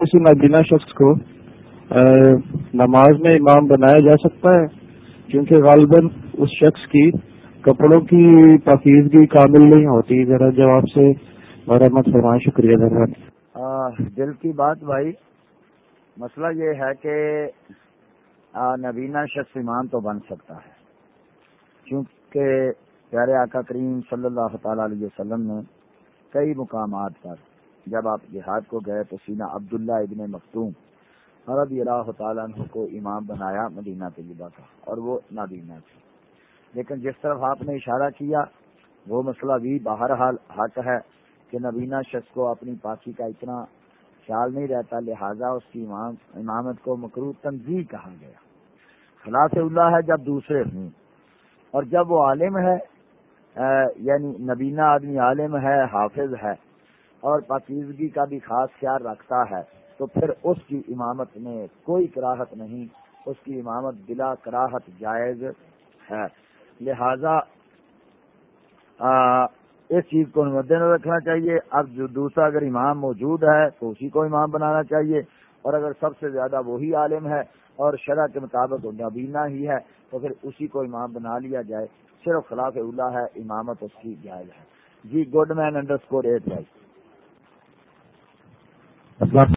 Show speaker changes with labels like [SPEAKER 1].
[SPEAKER 1] کسی نابینا شخص کو نماز میں امام بنایا جا سکتا ہے، کیونکہ غالباً اس شخص کی کپڑوں کی پاکیزگی کامل نہیں ہوتی۔ ذرا جواب سے مرمت فرمائیں، شکریہ ذرا
[SPEAKER 2] دل کی بات بھائی، مسئلہ یہ ہے کہ نبینا شخص امام تو بن سکتا ہے۔ کیونکہ پیارے آقا کریم صلی اللہ تعالی علیہ وسلم نے کئی مقامات پر جب آپ جہاد کو گئے تو سینا عبداللہ ابن مختوم رضی اللہ تعالیٰ عنہ کو امام بنایا مدینہ طیبہ کا، اور وہ نابینا تھی۔ لیکن جس طرف آپ نے اشارہ کیا، وہ مسئلہ بھی بہرحال حق ہے کہ نبینا شخص کو اپنی پاکی کا اتنا خیال نہیں رہتا، لہذا اس کی امام، امامت کو مکرو تنظیم کہا گیا۔ خلاف اللہ ہے جب دوسرے ہوں۔ اور جب وہ عالم ہے یعنی نبینا آدمی عالم ہے، حافظ ہے اور پاکیزگی کا بھی خاص خیال رکھتا ہے، تو پھر اس کی امامت میں کوئی کراہت نہیں، اس کی امامت بلا کراہت جائز ہے۔ لہذا اس چیز کو مد نظر رکھنا چاہیے۔ اب جو دوسرا اگر امام موجود ہے، تو اسی کو امام بنانا چاہیے۔ اور اگر سب سے زیادہ وہی عالم ہے اور شرح کے مطابق نبینا ہی ہے، تو پھر اسی کو امام بنا لیا جائے۔ صرف خلاف اللہ ہے، امامت اس کی جائز ہے۔ جی good man underscore eight بھائی